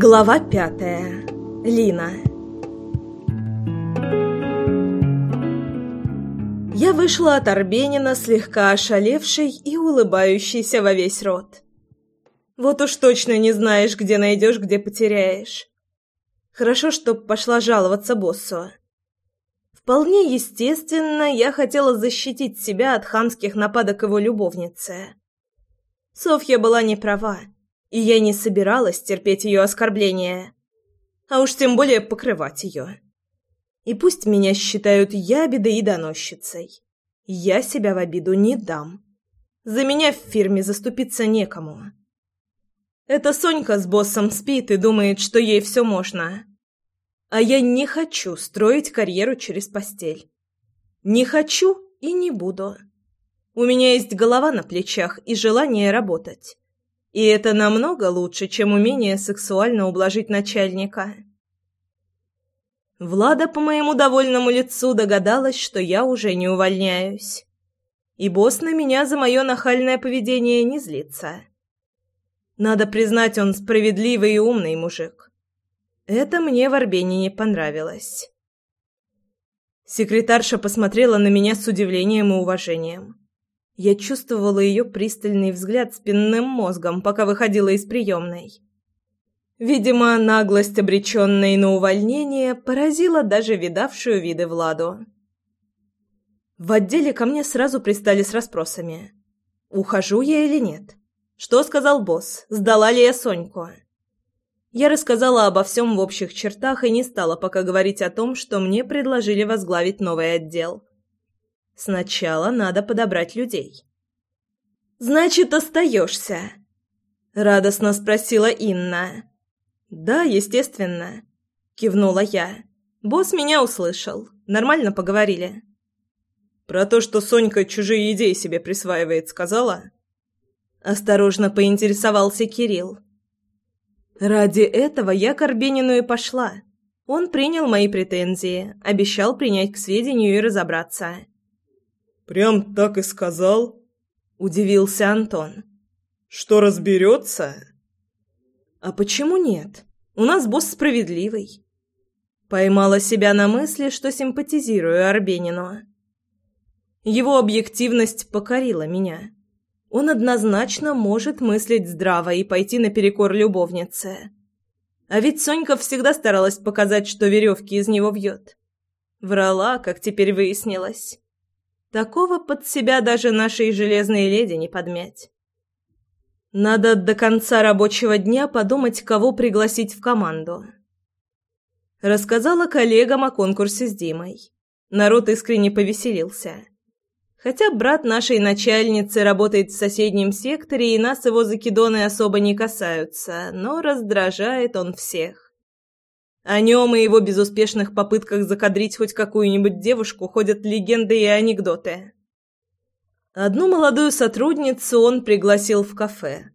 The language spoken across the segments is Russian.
Глава пятая. Лина. Я вышла от Арбенина слегка ошалевшей и улыбающейся во весь рот. Вот уж точно не знаешь, где найдешь, где потеряешь. Хорошо, что пошла жаловаться боссу. Вполне естественно, я хотела защитить себя от хамских нападок его любовницы. Софья была не права и я не собиралась терпеть ее оскорбления, а уж тем более покрывать ее. И пусть меня считают ябедой и доносчицей, я себя в обиду не дам. За меня в фирме заступиться некому. Эта Сонька с боссом спит и думает, что ей все можно. А я не хочу строить карьеру через постель. Не хочу и не буду. У меня есть голова на плечах и желание работать. И это намного лучше, чем умение сексуально ублажить начальника. Влада по моему довольному лицу догадалась, что я уже не увольняюсь. И босс на меня за мое нахальное поведение не злится. Надо признать, он справедливый и умный мужик. Это мне в Арбенине понравилось. Секретарша посмотрела на меня с удивлением и уважением. Я чувствовала ее пристальный взгляд спинным мозгом, пока выходила из приемной. Видимо, наглость, обреченной на увольнение, поразила даже видавшую виды Владу. В отделе ко мне сразу пристали с расспросами. Ухожу я или нет? Что сказал босс? Сдала ли я Соньку? Я рассказала обо всем в общих чертах и не стала пока говорить о том, что мне предложили возглавить новый отдел. Сначала надо подобрать людей. «Значит, остаешься?» — радостно спросила Инна. «Да, естественно», — кивнула я. «Босс меня услышал. Нормально поговорили». «Про то, что Сонька чужие идеи себе присваивает, сказала?» Осторожно поинтересовался Кирилл. «Ради этого я к Арбенину и пошла. Он принял мои претензии, обещал принять к сведению и разобраться». «Прям так и сказал?» – удивился Антон. «Что разберется?» «А почему нет? У нас босс справедливый». Поймала себя на мысли, что симпатизирую Арбенину. Его объективность покорила меня. Он однозначно может мыслить здраво и пойти наперекор любовнице. А ведь Сонька всегда старалась показать, что веревки из него вьет. Врала, как теперь выяснилось. Такого под себя даже нашей железной леди не подмять. Надо до конца рабочего дня подумать, кого пригласить в команду. Рассказала коллегам о конкурсе с Димой. Народ искренне повеселился. Хотя брат нашей начальницы работает в соседнем секторе, и нас его закидоны особо не касаются, но раздражает он всех. О нем и его безуспешных попытках закадрить хоть какую-нибудь девушку ходят легенды и анекдоты. Одну молодую сотрудницу он пригласил в кафе,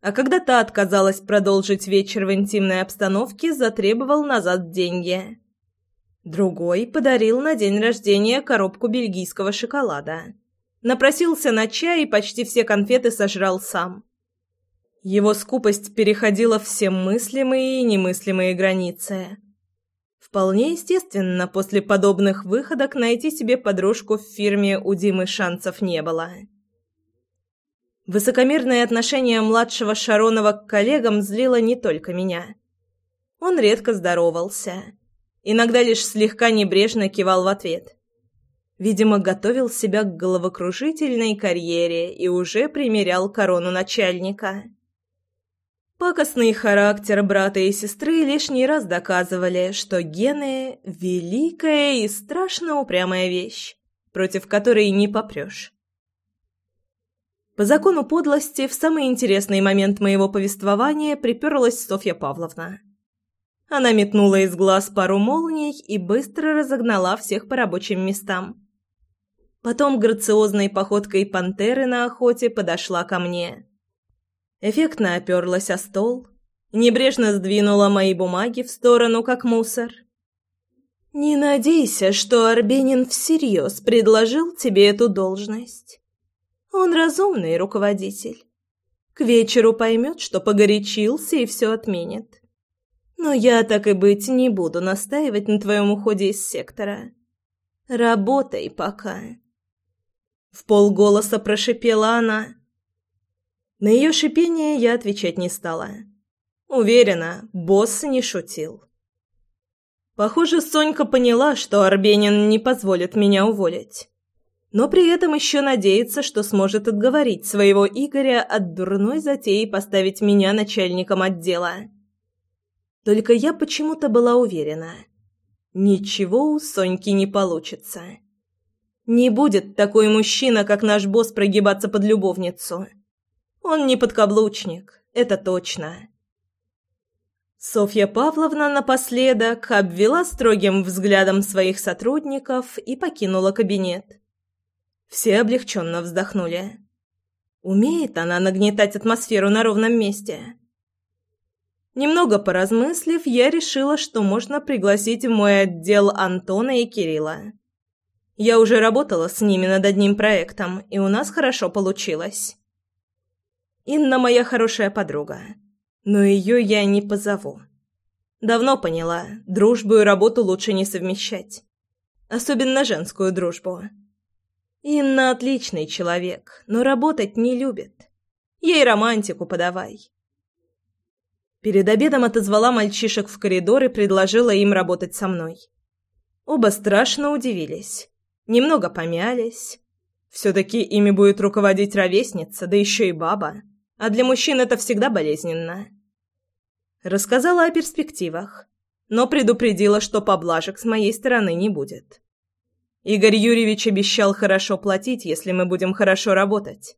а когда та отказалась продолжить вечер в интимной обстановке, затребовал назад деньги. Другой подарил на день рождения коробку бельгийского шоколада. Напросился на чай и почти все конфеты сожрал сам. Его скупость переходила все мыслимые и немыслимые границы. Вполне естественно, после подобных выходок найти себе подружку в фирме у Димы шансов не было. Высокомерное отношение младшего Шаронова к коллегам злило не только меня. Он редко здоровался. Иногда лишь слегка небрежно кивал в ответ. Видимо, готовил себя к головокружительной карьере и уже примерял корону начальника. Пакостный характер брата и сестры лишний раз доказывали, что гены – великая и страшно упрямая вещь, против которой не попрешь. По закону подлости в самый интересный момент моего повествования приперлась Софья Павловна. Она метнула из глаз пару молний и быстро разогнала всех по рабочим местам. Потом грациозной походкой пантеры на охоте подошла ко мне – эффектно оперлась о стол, небрежно сдвинула мои бумаги в сторону, как мусор. «Не надейся, что Арбенин всерьез предложил тебе эту должность. Он разумный руководитель. К вечеру поймет, что погорячился и все отменит. Но я, так и быть, не буду настаивать на твоем уходе из сектора. Работай пока. В полголоса прошипела она. На ее шипение я отвечать не стала. Уверена, босс не шутил. Похоже, Сонька поняла, что Арбенин не позволит меня уволить. Но при этом еще надеется, что сможет отговорить своего Игоря от дурной затеи поставить меня начальником отдела. Только я почему-то была уверена. Ничего у Соньки не получится. Не будет такой мужчина, как наш босс, прогибаться под любовницу. Он не подкаблучник, это точно. Софья Павловна напоследок обвела строгим взглядом своих сотрудников и покинула кабинет. Все облегченно вздохнули. Умеет она нагнетать атмосферу на ровном месте. Немного поразмыслив, я решила, что можно пригласить в мой отдел Антона и Кирилла. Я уже работала с ними над одним проектом, и у нас хорошо получилось. Инна моя хорошая подруга, но ее я не позову. Давно поняла, дружбу и работу лучше не совмещать. Особенно женскую дружбу. Инна отличный человек, но работать не любит. Ей романтику подавай. Перед обедом отозвала мальчишек в коридор и предложила им работать со мной. Оба страшно удивились. Немного помялись. Все-таки ими будет руководить ровесница, да еще и баба. А для мужчин это всегда болезненно. Рассказала о перспективах, но предупредила, что поблажек с моей стороны не будет. Игорь Юрьевич обещал хорошо платить, если мы будем хорошо работать.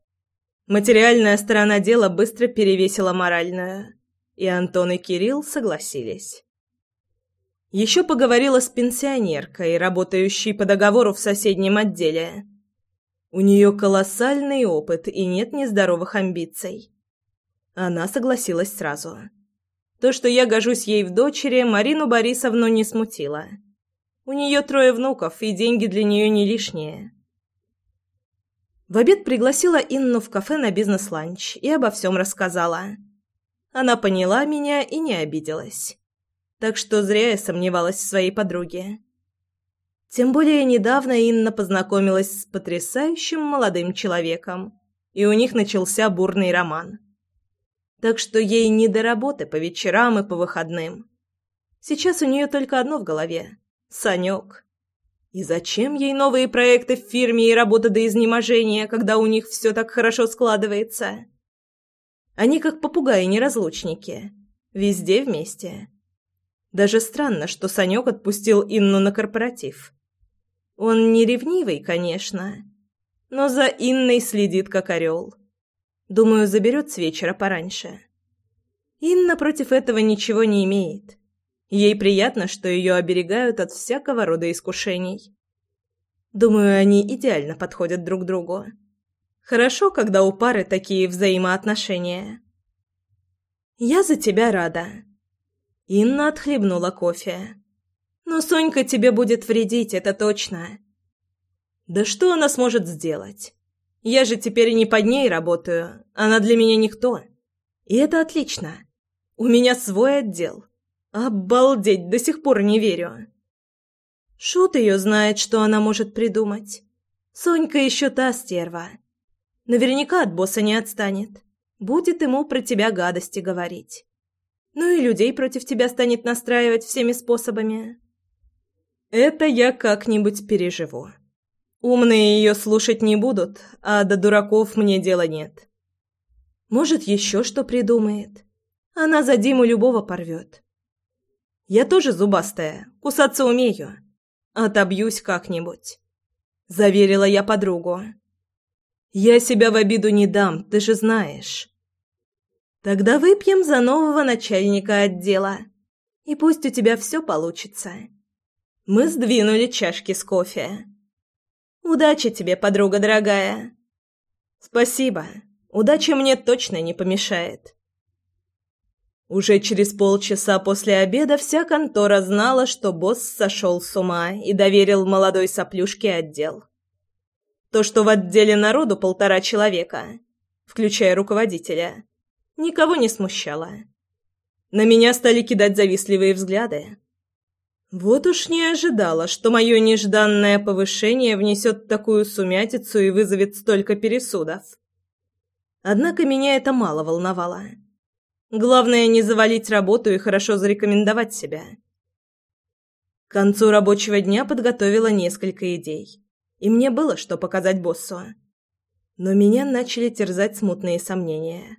Материальная сторона дела быстро перевесила моральную, и Антон и Кирилл согласились. Еще поговорила с пенсионеркой, работающей по договору в соседнем отделе. У нее колоссальный опыт и нет нездоровых амбиций. Она согласилась сразу. То, что я гожусь ей в дочери, Марину Борисовну не смутило. У нее трое внуков, и деньги для нее не лишние. В обед пригласила Инну в кафе на бизнес-ланч и обо всем рассказала. Она поняла меня и не обиделась так что зря я сомневалась в своей подруге. Тем более недавно Инна познакомилась с потрясающим молодым человеком, и у них начался бурный роман. Так что ей не до работы по вечерам и по выходным. Сейчас у нее только одно в голове — Санек. И зачем ей новые проекты в фирме и работа до изнеможения, когда у них все так хорошо складывается? Они как попугаи-неразлучники. Везде вместе. Даже странно, что Санек отпустил Инну на корпоратив. Он не ревнивый, конечно, но за Инной следит как орел. Думаю, заберет с вечера пораньше. Инна против этого ничего не имеет. Ей приятно, что ее оберегают от всякого рода искушений. Думаю, они идеально подходят друг другу. Хорошо, когда у пары такие взаимоотношения. «Я за тебя рада», Инна отхлебнула кофе. «Но Сонька тебе будет вредить, это точно». «Да что она сможет сделать? Я же теперь не под ней работаю, она для меня никто. И это отлично. У меня свой отдел. Обалдеть, до сих пор не верю». Шут ее знает, что она может придумать. Сонька еще та стерва. Наверняка от босса не отстанет. Будет ему про тебя гадости говорить. Ну и людей против тебя станет настраивать всеми способами. Это я как-нибудь переживу. Умные ее слушать не будут, а до дураков мне дела нет. Может, еще что придумает. Она за Диму любого порвет. Я тоже зубастая, кусаться умею. Отобьюсь как-нибудь. Заверила я подругу. Я себя в обиду не дам, ты же знаешь. Тогда выпьем за нового начальника отдела. И пусть у тебя все получится. Мы сдвинули чашки с кофе. Удачи тебе, подруга дорогая. Спасибо. Удача мне точно не помешает. Уже через полчаса после обеда вся контора знала, что босс сошел с ума и доверил молодой соплюшке отдел. То, что в отделе народу полтора человека, включая руководителя – никого не смущало. На меня стали кидать завистливые взгляды. Вот уж не ожидала, что мое нежданное повышение внесет такую сумятицу и вызовет столько пересудов. Однако меня это мало волновало. Главное не завалить работу и хорошо зарекомендовать себя. К концу рабочего дня подготовила несколько идей, и мне было что показать боссу. Но меня начали терзать смутные сомнения.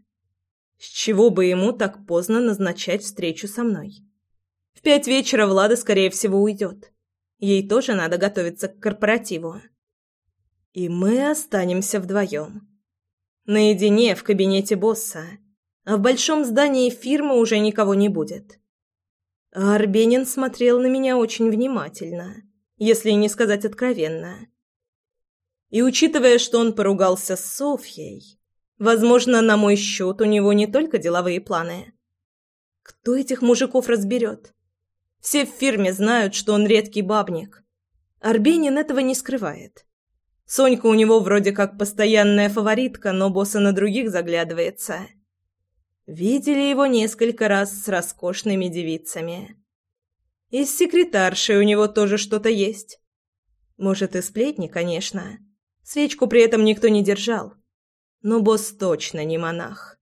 С чего бы ему так поздно назначать встречу со мной? В пять вечера Влада, скорее всего, уйдет. Ей тоже надо готовиться к корпоративу. И мы останемся вдвоем. Наедине в кабинете босса, а в большом здании фирмы уже никого не будет. А Арбенин смотрел на меня очень внимательно, если не сказать откровенно. И учитывая, что он поругался с Софьей, возможно, на мой счет у него не только деловые планы. Кто этих мужиков разберет? Все в фирме знают, что он редкий бабник. Арбенин этого не скрывает. Сонька у него вроде как постоянная фаворитка, но босса на других заглядывается. Видели его несколько раз с роскошными девицами. И с секретаршей у него тоже что-то есть. Может, и сплетни, конечно. Свечку при этом никто не держал. Но босс точно не монах.